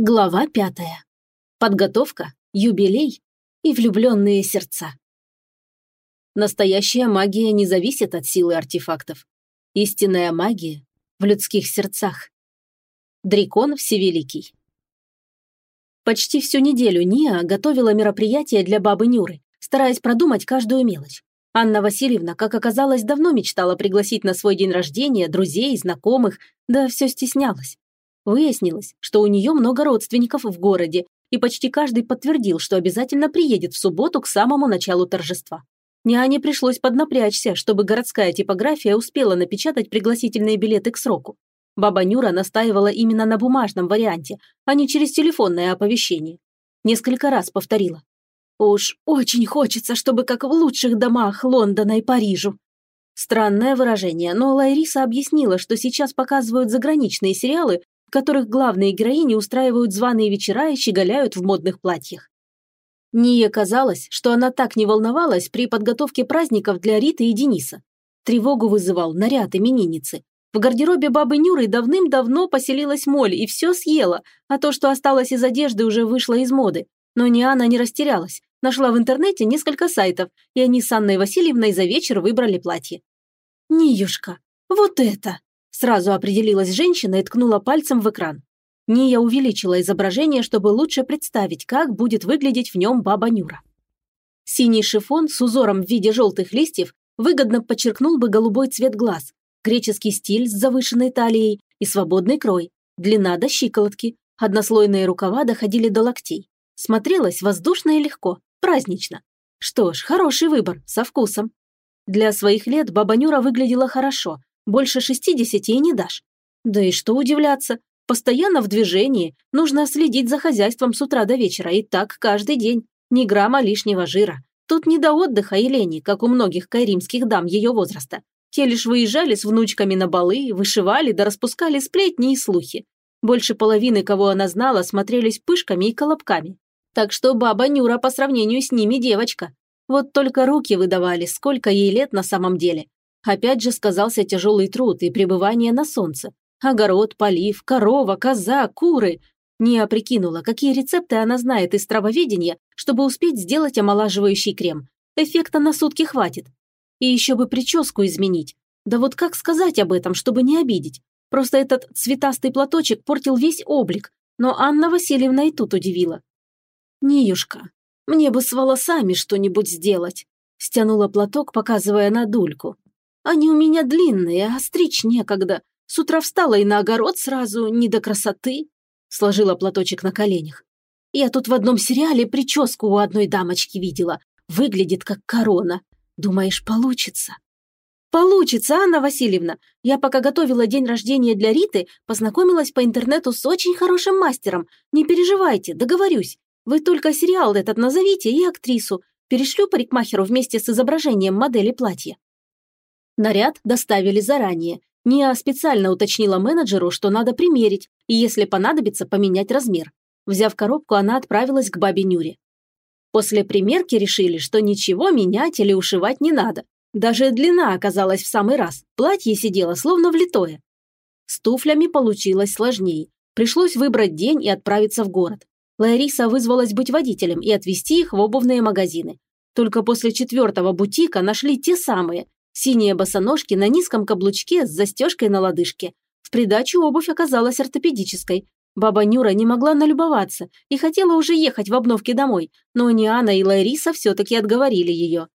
Глава пятая. Подготовка, юбилей и влюбленные сердца. Настоящая магия не зависит от силы артефактов. Истинная магия в людских сердцах. Дракон Всевеликий. Почти всю неделю Ния готовила мероприятие для бабы Нюры, стараясь продумать каждую мелочь. Анна Васильевна, как оказалось, давно мечтала пригласить на свой день рождения друзей, знакомых, да все стеснялась. Выяснилось, что у нее много родственников в городе, и почти каждый подтвердил, что обязательно приедет в субботу к самому началу торжества. Няне пришлось поднапрячься, чтобы городская типография успела напечатать пригласительные билеты к сроку. Баба Нюра настаивала именно на бумажном варианте, а не через телефонное оповещение. Несколько раз повторила. «Уж очень хочется, чтобы как в лучших домах Лондона и Парижу». Странное выражение, но Лайриса объяснила, что сейчас показывают заграничные сериалы, в которых главные героини устраивают званые вечера и щеголяют в модных платьях. Ния казалось, что она так не волновалась при подготовке праздников для Риты и Дениса. Тревогу вызывал наряд именинницы. В гардеробе бабы Нюры давным-давно поселилась моль и все съела, а то, что осталось из одежды, уже вышло из моды. Но Ниана не растерялась. Нашла в интернете несколько сайтов, и они с Анной Васильевной за вечер выбрали платье. «Ниюшка, вот это!» Сразу определилась женщина и ткнула пальцем в экран. Ния увеличила изображение, чтобы лучше представить, как будет выглядеть в нем баба Нюра. Синий шифон с узором в виде желтых листьев выгодно подчеркнул бы голубой цвет глаз, греческий стиль с завышенной талией и свободный крой, длина до щиколотки, однослойные рукава доходили до локтей. Смотрелось воздушно и легко, празднично. Что ж, хороший выбор, со вкусом. Для своих лет баба Нюра выглядела хорошо, больше шестидесяти и не дашь. Да и что удивляться, постоянно в движении, нужно следить за хозяйством с утра до вечера, и так каждый день. Ни грамма лишнего жира. Тут не до отдыха и лени, как у многих кайримских дам ее возраста. Те лишь выезжали с внучками на балы, вышивали да распускали сплетни и слухи. Больше половины, кого она знала, смотрелись пышками и колобками. Так что баба Нюра по сравнению с ними девочка. Вот только руки выдавали, сколько ей лет на самом деле. Опять же сказался тяжелый труд и пребывание на солнце. Огород, полив, корова, коза, куры. Не прикинула, какие рецепты она знает из травоведения, чтобы успеть сделать омолаживающий крем. Эффекта на сутки хватит. И еще бы прическу изменить. Да вот как сказать об этом, чтобы не обидеть? Просто этот цветастый платочек портил весь облик, но Анна Васильевна и тут удивила. «Ниюшка, мне бы с волосами что-нибудь сделать», стянула платок, показывая на дульку. Они у меня длинные, а стричь некогда. С утра встала и на огород сразу, не до красоты. Сложила платочек на коленях. Я тут в одном сериале прическу у одной дамочки видела. Выглядит как корона. Думаешь, получится? Получится, Анна Васильевна. Я пока готовила день рождения для Риты, познакомилась по интернету с очень хорошим мастером. Не переживайте, договорюсь. Вы только сериал этот назовите и актрису. Перешлю парикмахеру вместе с изображением модели платья. Наряд доставили заранее. Ния специально уточнила менеджеру, что надо примерить, и если понадобится, поменять размер. Взяв коробку, она отправилась к бабе Нюре. После примерки решили, что ничего менять или ушивать не надо. Даже длина оказалась в самый раз, платье сидело словно влитое. С туфлями получилось сложнее. Пришлось выбрать день и отправиться в город. Лариса вызвалась быть водителем и отвезти их в обувные магазины. Только после четвертого бутика нашли те самые, Синие босоножки на низком каблучке с застежкой на лодыжке. В придачу обувь оказалась ортопедической. Баба Нюра не могла налюбоваться и хотела уже ехать в обновке домой, но Ниана и Лариса все-таки отговорили ее.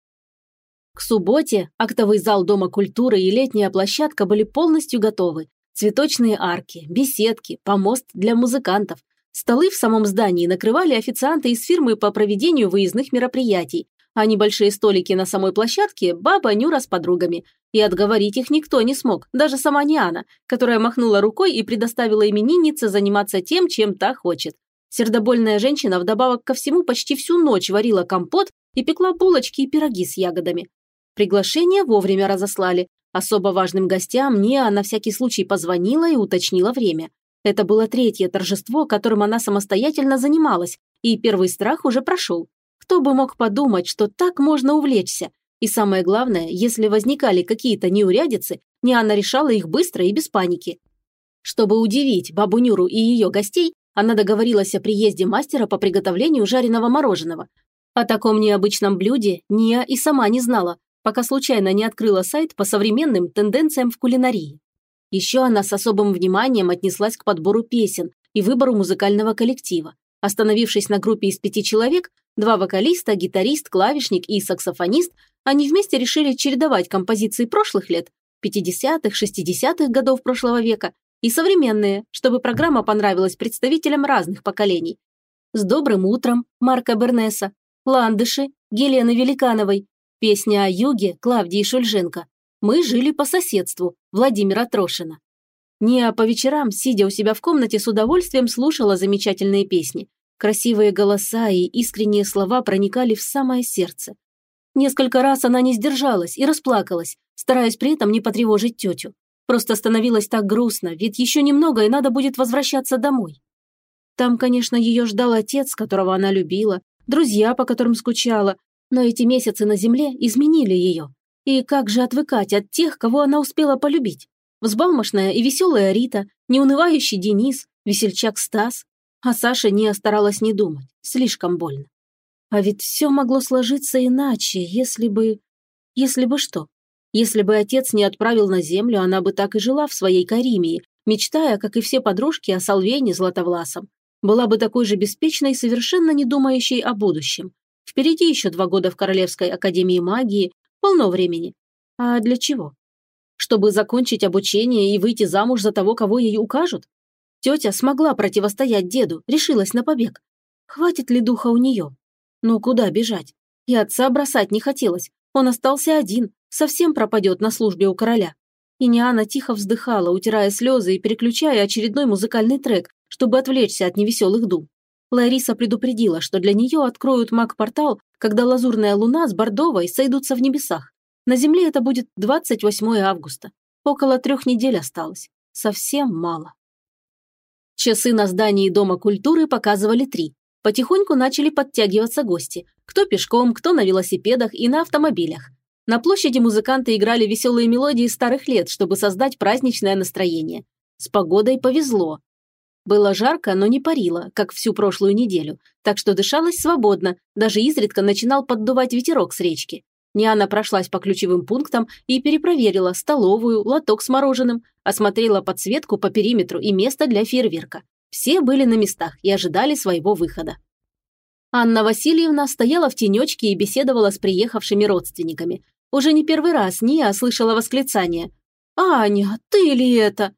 К субботе актовый зал Дома культуры и летняя площадка были полностью готовы. Цветочные арки, беседки, помост для музыкантов. Столы в самом здании накрывали официанты из фирмы по проведению выездных мероприятий, а небольшие столики на самой площадке баба Нюра с подругами. И отговорить их никто не смог, даже сама Ниана, которая махнула рукой и предоставила имениннице заниматься тем, чем та хочет. Сердобольная женщина вдобавок ко всему почти всю ночь варила компот и пекла булочки и пироги с ягодами. Приглашение вовремя разослали. Особо важным гостям Ниа на всякий случай позвонила и уточнила время. Это было третье торжество, которым она самостоятельно занималась, и первый страх уже прошел. Кто бы мог подумать, что так можно увлечься? И самое главное, если возникали какие-то неурядицы, Ниана решала их быстро и без паники. Чтобы удивить бабу Нюру и ее гостей, она договорилась о приезде мастера по приготовлению жареного мороженого. О таком необычном блюде Ния и сама не знала, пока случайно не открыла сайт по современным тенденциям в кулинарии. Еще она с особым вниманием отнеслась к подбору песен и выбору музыкального коллектива. Остановившись на группе из пяти человек, два вокалиста, гитарист, клавишник и саксофонист, они вместе решили чередовать композиции прошлых лет, 50-х, 60-х годов прошлого века, и современные, чтобы программа понравилась представителям разных поколений. «С добрым утром» Марка Бернеса, «Ландыши» Гелены Великановой, песня о юге Клавдии Шульженко, «Мы жили по соседству» Владимира Трошина. Ния по вечерам, сидя у себя в комнате, с удовольствием слушала замечательные песни. Красивые голоса и искренние слова проникали в самое сердце. Несколько раз она не сдержалась и расплакалась, стараясь при этом не потревожить тетю. Просто становилось так грустно, ведь еще немного и надо будет возвращаться домой. Там, конечно, ее ждал отец, которого она любила, друзья, по которым скучала, но эти месяцы на земле изменили ее. И как же отвыкать от тех, кого она успела полюбить? Взбалмошная и веселая Рита, неунывающий Денис, весельчак Стас. А Саша не старалась не думать, слишком больно. А ведь все могло сложиться иначе, если бы... Если бы что? Если бы отец не отправил на землю, она бы так и жила в своей Каримии, мечтая, как и все подружки, о Салвене Златовласом. Была бы такой же беспечной, совершенно не думающей о будущем. Впереди еще два года в Королевской академии магии, полно времени. А для чего? Чтобы закончить обучение и выйти замуж за того, кого ей укажут? Тетя смогла противостоять деду, решилась на побег. Хватит ли духа у нее? Ну куда бежать? И отца бросать не хотелось. Он остался один, совсем пропадет на службе у короля. И Ниана тихо вздыхала, утирая слезы и переключая очередной музыкальный трек, чтобы отвлечься от невеселых дум. Лариса предупредила, что для нее откроют маг-портал, когда лазурная луна с Бордовой сойдутся в небесах. На Земле это будет 28 августа. Около трех недель осталось. Совсем мало. Часы на здании Дома культуры показывали три. Потихоньку начали подтягиваться гости. Кто пешком, кто на велосипедах и на автомобилях. На площади музыканты играли веселые мелодии старых лет, чтобы создать праздничное настроение. С погодой повезло. Было жарко, но не парило, как всю прошлую неделю, так что дышалось свободно, даже изредка начинал поддувать ветерок с речки. Ниана прошлась по ключевым пунктам и перепроверила столовую, лоток с мороженым, осмотрела подсветку по периметру и место для фейерверка. Все были на местах и ожидали своего выхода. Анна Васильевна стояла в тенечке и беседовала с приехавшими родственниками. Уже не первый раз Ния слышала восклицание. «Аня, ты ли это?»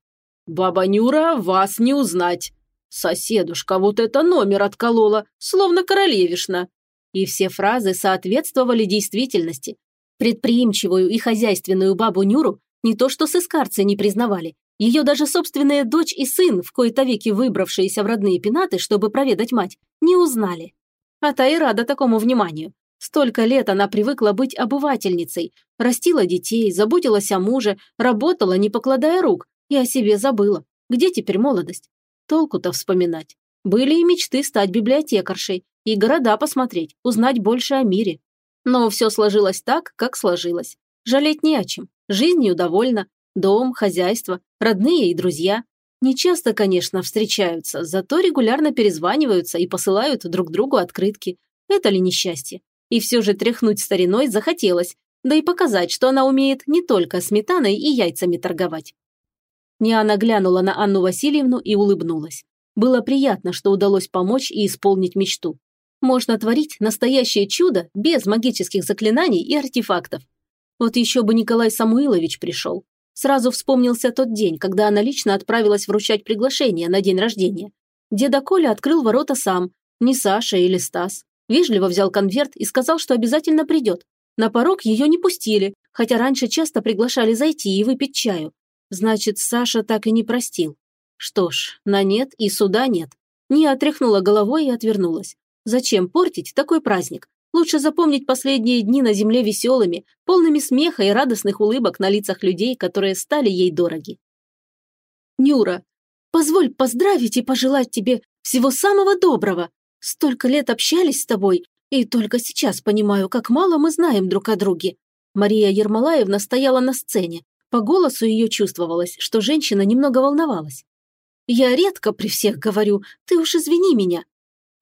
«Баба Нюра, вас не узнать!» «Соседушка, вот это номер отколола, словно королевишна!» И все фразы соответствовали действительности. Предприимчивую и хозяйственную бабу Нюру не то что с искарцей не признавали, ее даже собственная дочь и сын, в кои-то веки выбравшиеся в родные пенаты, чтобы проведать мать, не узнали. А та и рада такому вниманию. Столько лет она привыкла быть обывательницей, растила детей, заботилась о муже, работала, не покладая рук, и о себе забыла. Где теперь молодость? Толку-то вспоминать. Были и мечты стать библиотекаршей, и города посмотреть, узнать больше о мире. Но все сложилось так, как сложилось. Жалеть не о чем. Жизнью довольна. Дом, хозяйство, родные и друзья. Не часто, конечно, встречаются, зато регулярно перезваниваются и посылают друг другу открытки. Это ли несчастье? И все же тряхнуть стариной захотелось, да и показать, что она умеет не только сметаной и яйцами торговать. Ниана глянула на Анну Васильевну и улыбнулась. Было приятно, что удалось помочь и исполнить мечту. Можно творить настоящее чудо без магических заклинаний и артефактов. Вот еще бы Николай Самуилович пришел. Сразу вспомнился тот день, когда она лично отправилась вручать приглашение на день рождения. Деда Коля открыл ворота сам, не Саша или Стас. Вежливо взял конверт и сказал, что обязательно придет. На порог ее не пустили, хотя раньше часто приглашали зайти и выпить чаю. Значит, Саша так и не простил. Что ж, на нет и суда нет. Не отряхнула головой и отвернулась. Зачем портить такой праздник? Лучше запомнить последние дни на земле веселыми, полными смеха и радостных улыбок на лицах людей, которые стали ей дороги. «Нюра, позволь поздравить и пожелать тебе всего самого доброго. Столько лет общались с тобой, и только сейчас понимаю, как мало мы знаем друг о друге». Мария Ермолаевна стояла на сцене. По голосу ее чувствовалось, что женщина немного волновалась. Я редко при всех говорю, ты уж извини меня».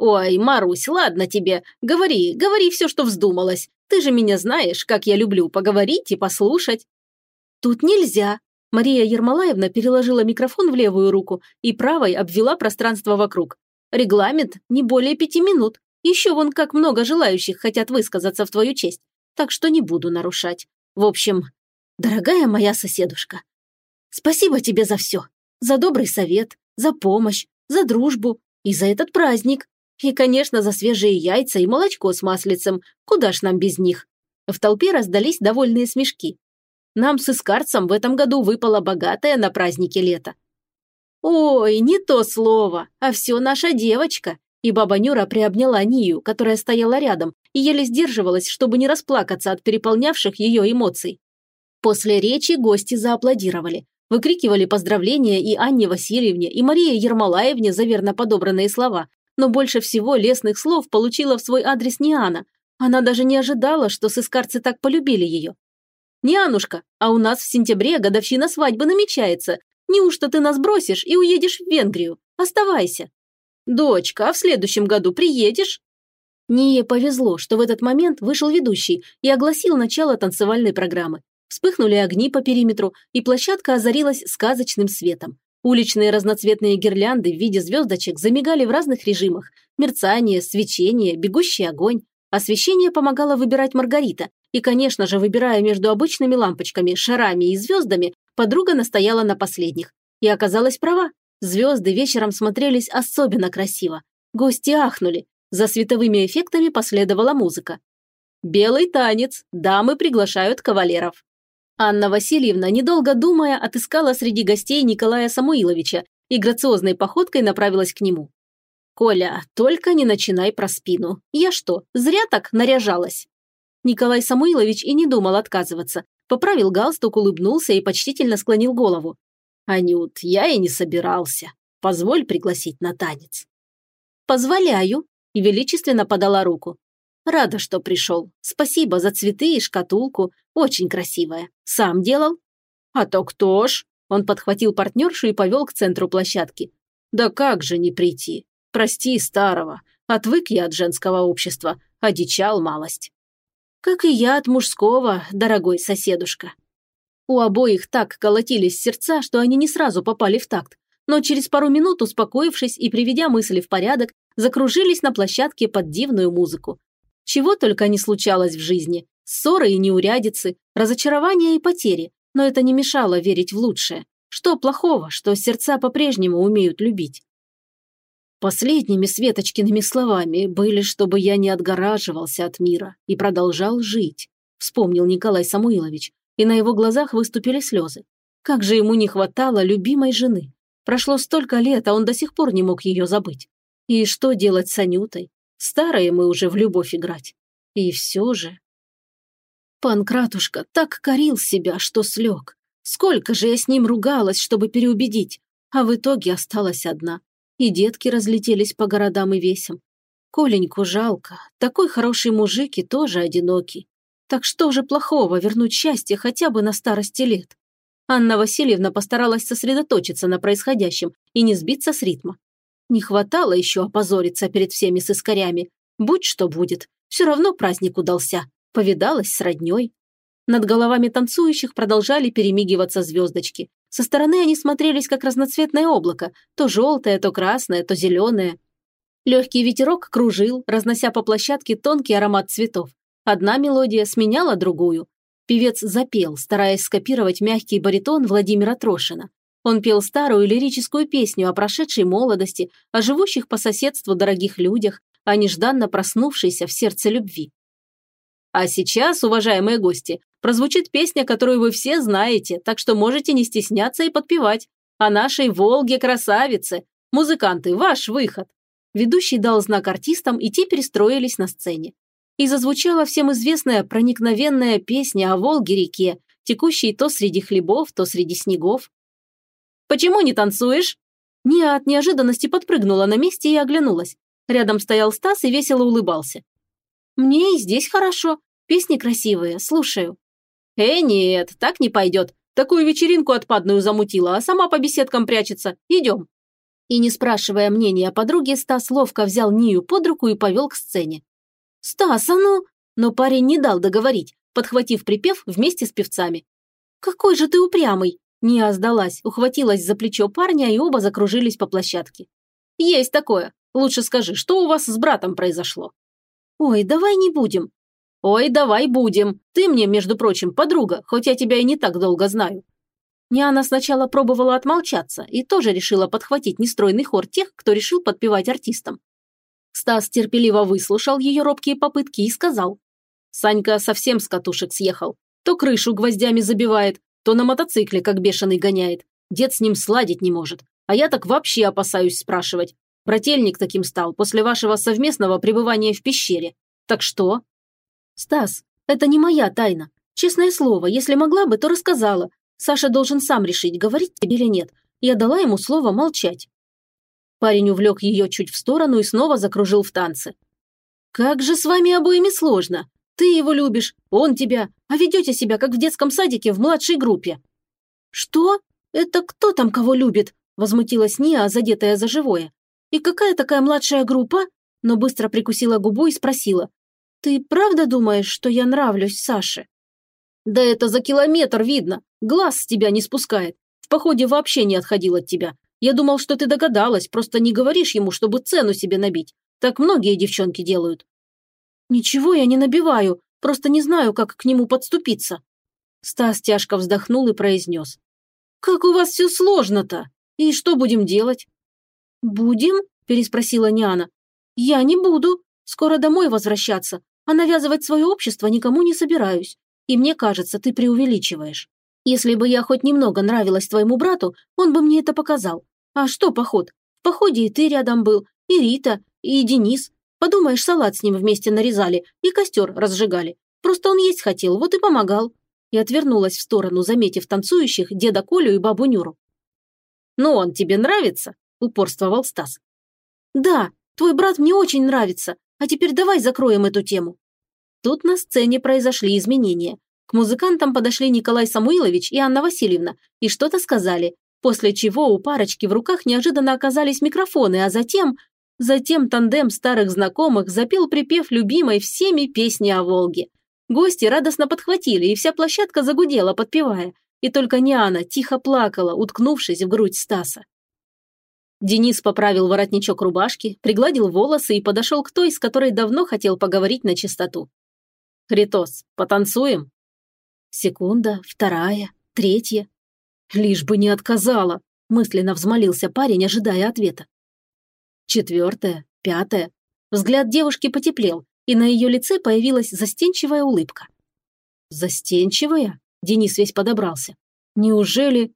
«Ой, Марусь, ладно тебе, говори, говори все, что вздумалось. Ты же меня знаешь, как я люблю поговорить и послушать». «Тут нельзя». Мария Ермолаевна переложила микрофон в левую руку и правой обвела пространство вокруг. «Регламент не более пяти минут. Еще вон как много желающих хотят высказаться в твою честь. Так что не буду нарушать. В общем, дорогая моя соседушка, спасибо тебе за все. За добрый совет, за помощь, за дружбу и за этот праздник. И, конечно, за свежие яйца и молочко с маслицем. Куда ж нам без них? В толпе раздались довольные смешки. Нам с Искарцем в этом году выпала богатая на празднике лето. Ой, не то слово, а все наша девочка. И баба Нюра приобняла Нию, которая стояла рядом, и еле сдерживалась, чтобы не расплакаться от переполнявших ее эмоций. После речи гости зааплодировали. Выкрикивали поздравления и Анне Васильевне, и Марии Ермолаевне за верно подобранные слова, но больше всего лестных слов получила в свой адрес Ниана. Она даже не ожидала, что сыскарцы так полюбили ее. «Нианушка, а у нас в сентябре годовщина свадьбы намечается. Неужто ты нас бросишь и уедешь в Венгрию? Оставайся». «Дочка, а в следующем году приедешь?» Ние повезло, что в этот момент вышел ведущий и огласил начало танцевальной программы. Вспыхнули огни по периметру, и площадка озарилась сказочным светом. Уличные разноцветные гирлянды в виде звездочек замигали в разных режимах. Мерцание, свечение, бегущий огонь. Освещение помогало выбирать Маргарита. И, конечно же, выбирая между обычными лампочками, шарами и звездами, подруга настояла на последних. И оказалась права. Звезды вечером смотрелись особенно красиво. Гости ахнули. За световыми эффектами последовала музыка. «Белый танец. Дамы приглашают кавалеров». Анна Васильевна, недолго думая, отыскала среди гостей Николая Самуиловича и грациозной походкой направилась к нему. «Коля, только не начинай про спину. Я что, зря так наряжалась?» Николай Самуилович и не думал отказываться. Поправил галстук, улыбнулся и почтительно склонил голову. «Анют, я и не собирался. Позволь пригласить на танец». «Позволяю», и величественно подала руку. Рада, что пришел. Спасибо за цветы и шкатулку. Очень красивая. Сам делал? А то кто ж? Он подхватил партнершу и повел к центру площадки. Да как же не прийти? Прости старого. Отвык я от женского общества. Одичал малость. Как и я от мужского, дорогой соседушка. У обоих так колотились сердца, что они не сразу попали в такт. Но через пару минут, успокоившись и приведя мысли в порядок, закружились на площадке под дивную музыку. Чего только не случалось в жизни. Ссоры и неурядицы, разочарования и потери. Но это не мешало верить в лучшее. Что плохого, что сердца по-прежнему умеют любить? Последними Светочкиными словами были, чтобы я не отгораживался от мира и продолжал жить, вспомнил Николай Самуилович, и на его глазах выступили слезы. Как же ему не хватало любимой жены. Прошло столько лет, а он до сих пор не мог ее забыть. И что делать с Анютой? Старые мы уже в любовь играть. И все же... Панкратушка так корил себя, что слег. Сколько же я с ним ругалась, чтобы переубедить, а в итоге осталась одна. И детки разлетелись по городам и весям. Коленьку жалко, такой хороший мужик и тоже одинокий. Так что же плохого вернуть счастье хотя бы на старости лет? Анна Васильевна постаралась сосредоточиться на происходящем и не сбиться с ритма. Не хватало еще опозориться перед всеми сыскарями. Будь что будет, все равно праздник удался. Повидалась с родней. Над головами танцующих продолжали перемигиваться звездочки. Со стороны они смотрелись, как разноцветное облако, то желтое, то красное, то зеленое. Легкий ветерок кружил, разнося по площадке тонкий аромат цветов. Одна мелодия сменяла другую. Певец запел, стараясь скопировать мягкий баритон Владимира Трошина. Он пел старую лирическую песню о прошедшей молодости, о живущих по соседству дорогих людях, о нежданно проснувшейся в сердце любви. А сейчас, уважаемые гости, прозвучит песня, которую вы все знаете, так что можете не стесняться и подпевать. О нашей Волге-красавице. Музыканты, ваш выход. Ведущий дал знак артистам, и те перестроились на сцене. И зазвучала всем известная проникновенная песня о Волге-реке, текущей то среди хлебов, то среди снегов. Почему не танцуешь?» Ния от неожиданности подпрыгнула на месте и оглянулась. Рядом стоял Стас и весело улыбался. «Мне и здесь хорошо. Песни красивые, слушаю». «Э, нет, так не пойдет. Такую вечеринку отпадную замутила, а сама по беседкам прячется. Идем». И не спрашивая мнения подруги, Стас ловко взял Нию под руку и повел к сцене. «Стас, а ну!» Но парень не дал договорить, подхватив припев вместе с певцами. «Какой же ты упрямый!» Ния сдалась, ухватилась за плечо парня, и оба закружились по площадке. «Есть такое. Лучше скажи, что у вас с братом произошло?» «Ой, давай не будем». «Ой, давай будем. Ты мне, между прочим, подруга, хоть я тебя и не так долго знаю». Ниана сначала пробовала отмолчаться и тоже решила подхватить нестройный хор тех, кто решил подпевать артистам. Стас терпеливо выслушал ее робкие попытки и сказал. Санька совсем с катушек съехал. То крышу гвоздями забивает, то на мотоцикле как бешеный гоняет. Дед с ним сладить не может. А я так вообще опасаюсь спрашивать. Брательник таким стал после вашего совместного пребывания в пещере. Так что? Стас, это не моя тайна. Честное слово, если могла бы, то рассказала. Саша должен сам решить, говорить тебе или нет. Я дала ему слово молчать. Парень увлек ее чуть в сторону и снова закружил в танце. «Как же с вами обоими сложно. Ты его любишь, он тебя, а ведете себя, как в детском садике в младшей группе». «Что? Это кто там кого любит?» – возмутилась Ния, задетая за живое. «И какая такая младшая группа?» Но быстро прикусила губу и спросила. «Ты правда думаешь, что я нравлюсь Саше?» «Да это за километр видно. Глаз с тебя не спускает. В походе вообще не отходил от тебя. Я думал, что ты догадалась, просто не говоришь ему, чтобы цену себе набить. Так многие девчонки делают». «Ничего я не набиваю, просто не знаю, как к нему подступиться». Стас тяжко вздохнул и произнес. «Как у вас все сложно-то? И что будем делать?» «Будем?» – переспросила Ниана. «Я не буду. Скоро домой возвращаться, а навязывать свое общество никому не собираюсь. И мне кажется, ты преувеличиваешь. Если бы я хоть немного нравилась твоему брату, он бы мне это показал. А что поход? В походе и ты рядом был, и Рита, и Денис. Подумаешь, салат с ним вместе нарезали и костер разжигали. Просто он есть хотел, вот и помогал. И отвернулась в сторону, заметив танцующих деда Колю и бабу Нюру. «Ну, он тебе нравится?» – упорствовал Стас. «Да, твой брат мне очень нравится. А теперь давай закроем эту тему». Тут на сцене произошли изменения. К музыкантам подошли Николай Самуилович и Анна Васильевна и что-то сказали, После чего у парочки в руках неожиданно оказались микрофоны, а затем... Затем тандем старых знакомых запел припев любимой всеми песни о Волге. Гости радостно подхватили, и вся площадка загудела, подпевая. И только Ниана тихо плакала, уткнувшись в грудь Стаса. Денис поправил воротничок рубашки, пригладил волосы и подошел к той, с которой давно хотел поговорить на чистоту. «Хритос, потанцуем?» Секунда, вторая, третья. «Лишь бы не отказала», – мысленно взмолился парень, ожидая ответа. Четвертое, пятое. Взгляд девушки потеплел, и на ее лице появилась застенчивая улыбка. «Застенчивая?» – Денис весь подобрался. «Неужели...»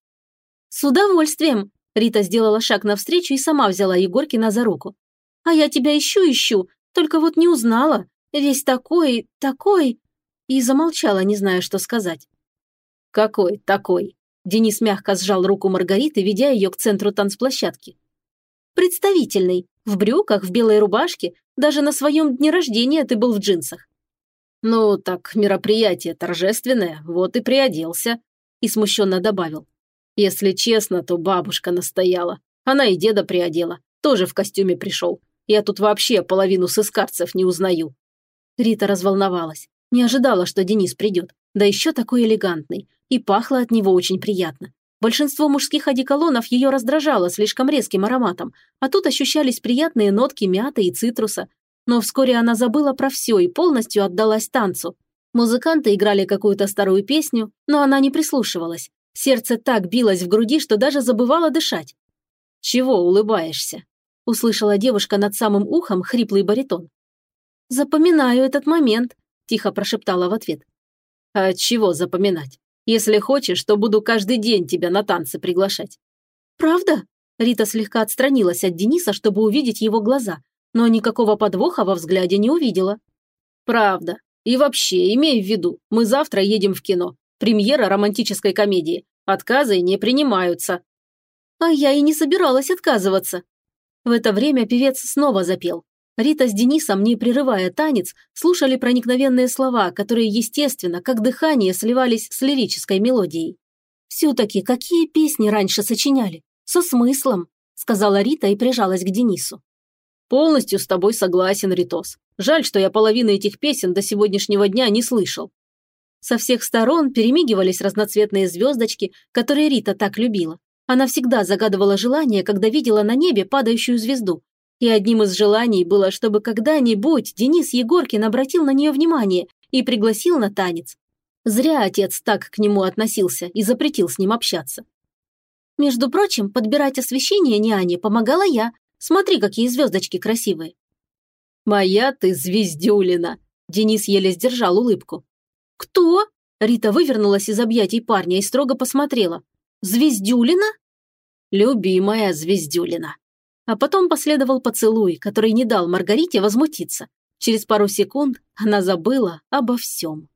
«С удовольствием!» – Рита сделала шаг навстречу и сама взяла Егоркина за руку. «А я тебя ищу-ищу, только вот не узнала. Весь такой, такой...» И замолчала, не зная, что сказать. «Какой такой?» Денис мягко сжал руку Маргариты, ведя ее к центру танцплощадки. «Представительный. В брюках, в белой рубашке. Даже на своем дне рождения ты был в джинсах». «Ну, так мероприятие торжественное, вот и приоделся», и смущенно добавил. «Если честно, то бабушка настояла. Она и деда приодела. Тоже в костюме пришел. Я тут вообще половину сыскарцев не узнаю». Рита разволновалась. Не ожидала, что Денис придет. Да еще такой элегантный и пахло от него очень приятно. Большинство мужских одеколонов ее раздражало слишком резким ароматом, а тут ощущались приятные нотки мяты и цитруса. Но вскоре она забыла про все и полностью отдалась танцу. Музыканты играли какую-то старую песню, но она не прислушивалась. Сердце так билось в груди, что даже забывала дышать. «Чего улыбаешься?» – услышала девушка над самым ухом хриплый баритон. «Запоминаю этот момент», – тихо прошептала в ответ. «А чего запоминать? Если хочешь, то буду каждый день тебя на танцы приглашать». «Правда?» Рита слегка отстранилась от Дениса, чтобы увидеть его глаза, но никакого подвоха во взгляде не увидела. «Правда. И вообще, имей в виду, мы завтра едем в кино. Премьера романтической комедии. Отказы не принимаются». «А я и не собиралась отказываться». В это время певец снова запел. Рита с Денисом, не прерывая танец, слушали проникновенные слова, которые, естественно, как дыхание, сливались с лирической мелодией. Все-таки какие песни раньше сочиняли? Со смыслом. сказала Рита и прижалась к Денису. Полностью с тобой согласен, Ритос. Жаль, что я половины этих песен до сегодняшнего дня не слышал. Со всех сторон перемигивались разноцветные звездочки, которые Рита так любила. Она всегда загадывала желание, когда видела на небе падающую звезду. И одним из желаний было, чтобы когда-нибудь Денис Егоркин обратил на нее внимание и пригласил на танец. Зря отец так к нему относился и запретил с ним общаться. Между прочим, подбирать освещение няне помогала я. Смотри, какие звездочки красивые. «Моя ты звездюлина!» Денис еле сдержал улыбку. «Кто?» Рита вывернулась из объятий парня и строго посмотрела. «Звездюлина?» «Любимая Звездюлина». А потом последовал поцелуй, который не дал Маргарите возмутиться. Через пару секунд она забыла обо всем.